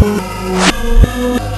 oh you.